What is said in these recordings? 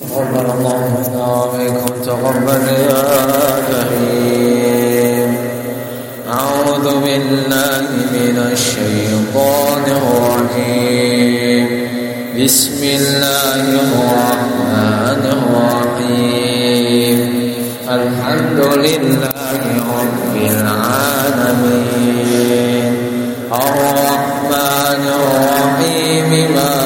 تقبل الله منا ومنكم تقبل يا كريم أعوذ بالله من الشيطان الرجيم. بسم الله الرحمن الرحيم. الحمد لله رب العالمين. الرحمن الرحيم مالك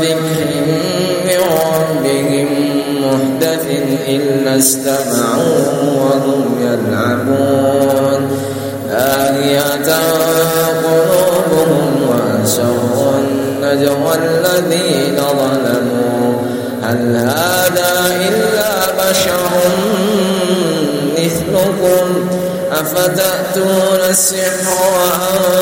ذكر من ربهم محدث إلا استمعوه وهم يلعبون لاهية قلوبهم وأسروا النجوى الذين ظلموا هل هذا إلا بشر مثلكم أفتأتون السحر وأنتم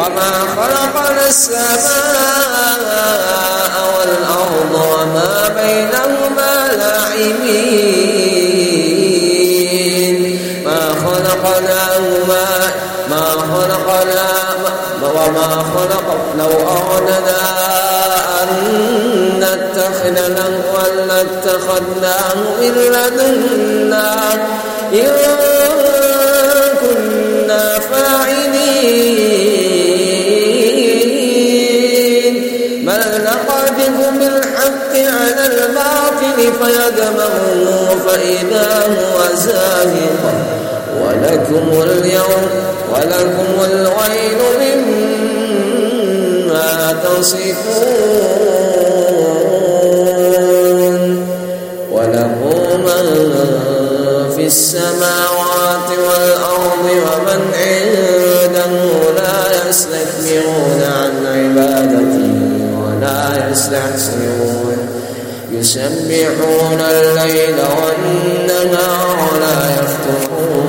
وما خلقنا السماء والأرض وما بينهما لاعبين. ما خلقناهما ما خلقنا وما خلق لو أردنا أن نتخذ لهوا لاتخذناه من لدنا إن فيدمغه فإذا هو زاهق. ولكم اليوم ولكم الويل مما تصفون. وله من في السماوات والأرض ومن عنده لا يستكبرون عن عبادته ولا يستحسرون يسبحون الليل والنهار لا يفترون.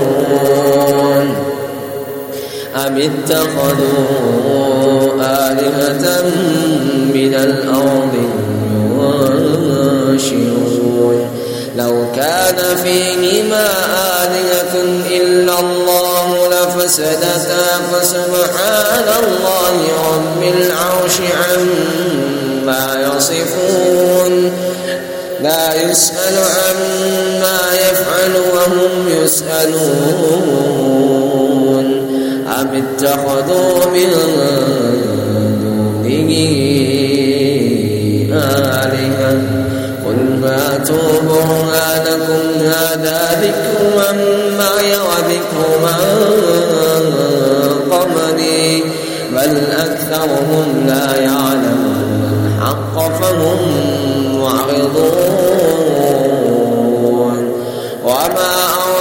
أم اتخذوا آلهة من الأرض ينشرون؟ لو كان فيهما آلهة إلا الله لفسدتا فسبحان الله رب العرش عما يصفون. لا يسأل عما يفعل وهم يسألون. أم اتخذوا من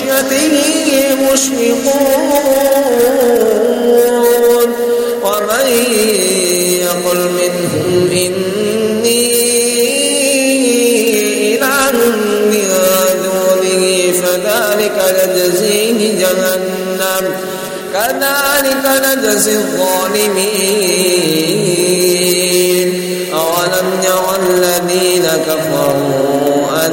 خشيته مشفقون. ومن يقل منهم إني إله من دونه فذلك نجزيه جهنم. كذلك نجزي الظالمين. أولم يرى الذين كفروا أن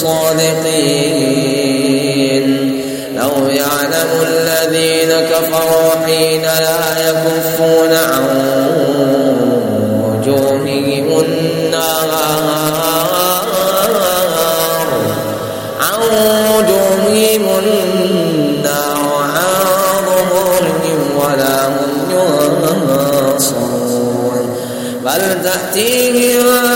صادقين لو يعلم الذين كفروا حين لا يكفون عن وجوههم النار عن وجوههم النار عن ظهورهم ولا هم ينصرون. بل تأتيهم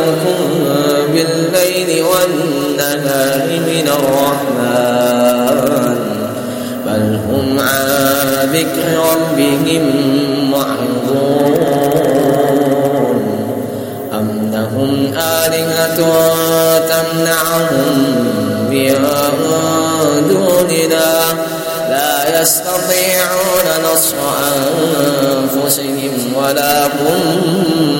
يكلأكم بالليل والنهار من الرحمن. بل هم عن ذكر ربهم معرضون. أم لهم آلهة تمنعهم من دوننا؟ لا يستطيعون نصر أنفسهم ولا هم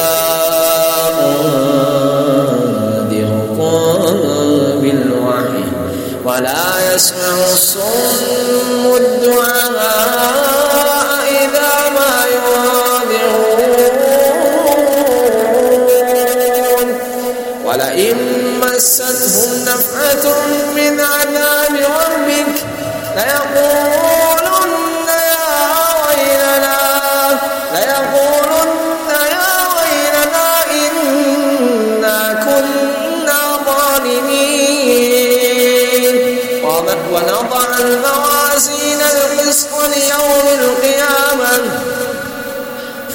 يسمع الصم الدعاء إذا ما ينذرون ولئن مستهم نفعة من عذاب ربك ليقولن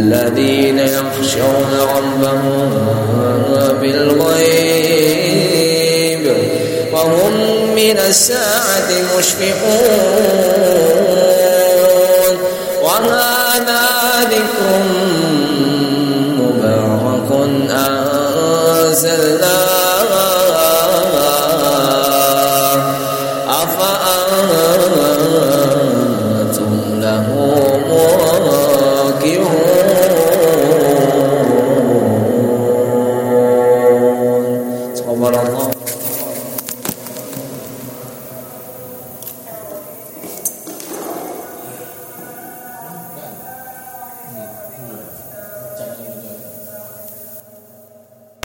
الذين يخشون ربهم بالغيب وهم من الساعة مشفقون. وهذا ذكر مبارك أنزلناه